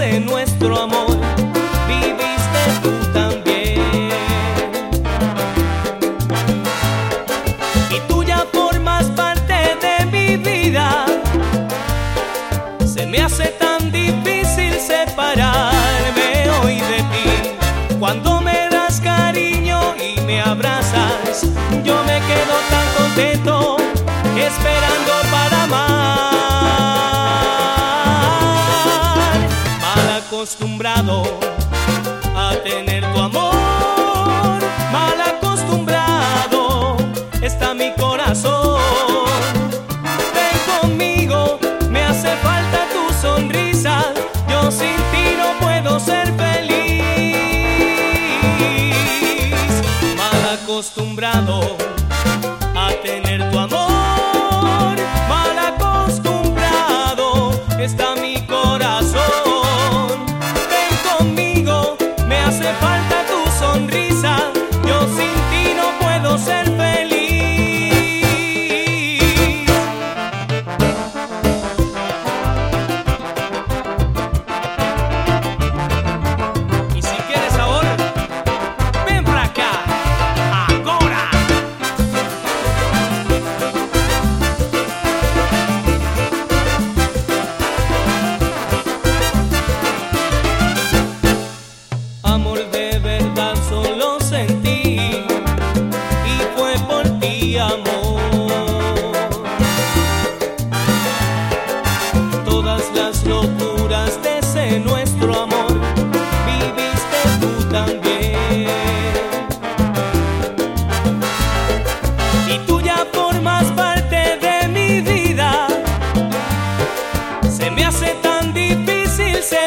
nuestro amor, viviste tú también. Y tú ya formas parte de mi vida. Se me hace tan difícil separarme hoy de ti. Cuando me das cariño y me abrazas, yo me quedo tan contento esperando para amar. Acostumbrado a tener tu amor, mal acostumbrado está mi corazón. Ven conmigo, me hace falta tu sonrisa, yo sin ti no puedo ser feliz. Mal acostumbrado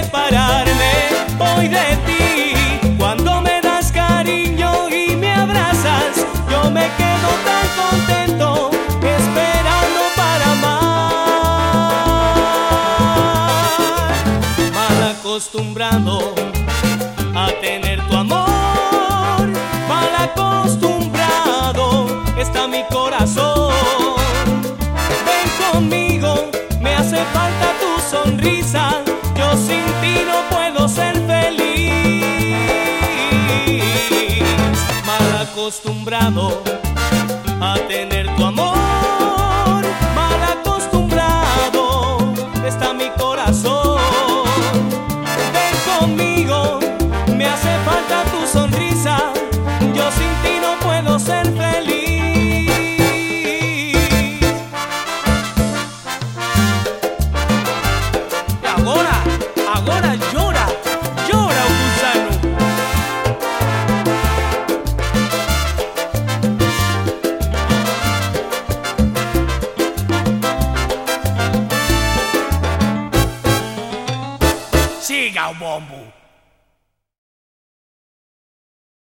separarme hoy de ti. Cuando me das cariño y me abrazas, yo me quedo tan contento esperando para amar. Mal acostumbrado a tener sin ti no puedo ser feliz. Mal acostumbrado a tener tu amor, mal acostumbrado está mi corazón. Agora llora, llora o gusano. Siga o bombo.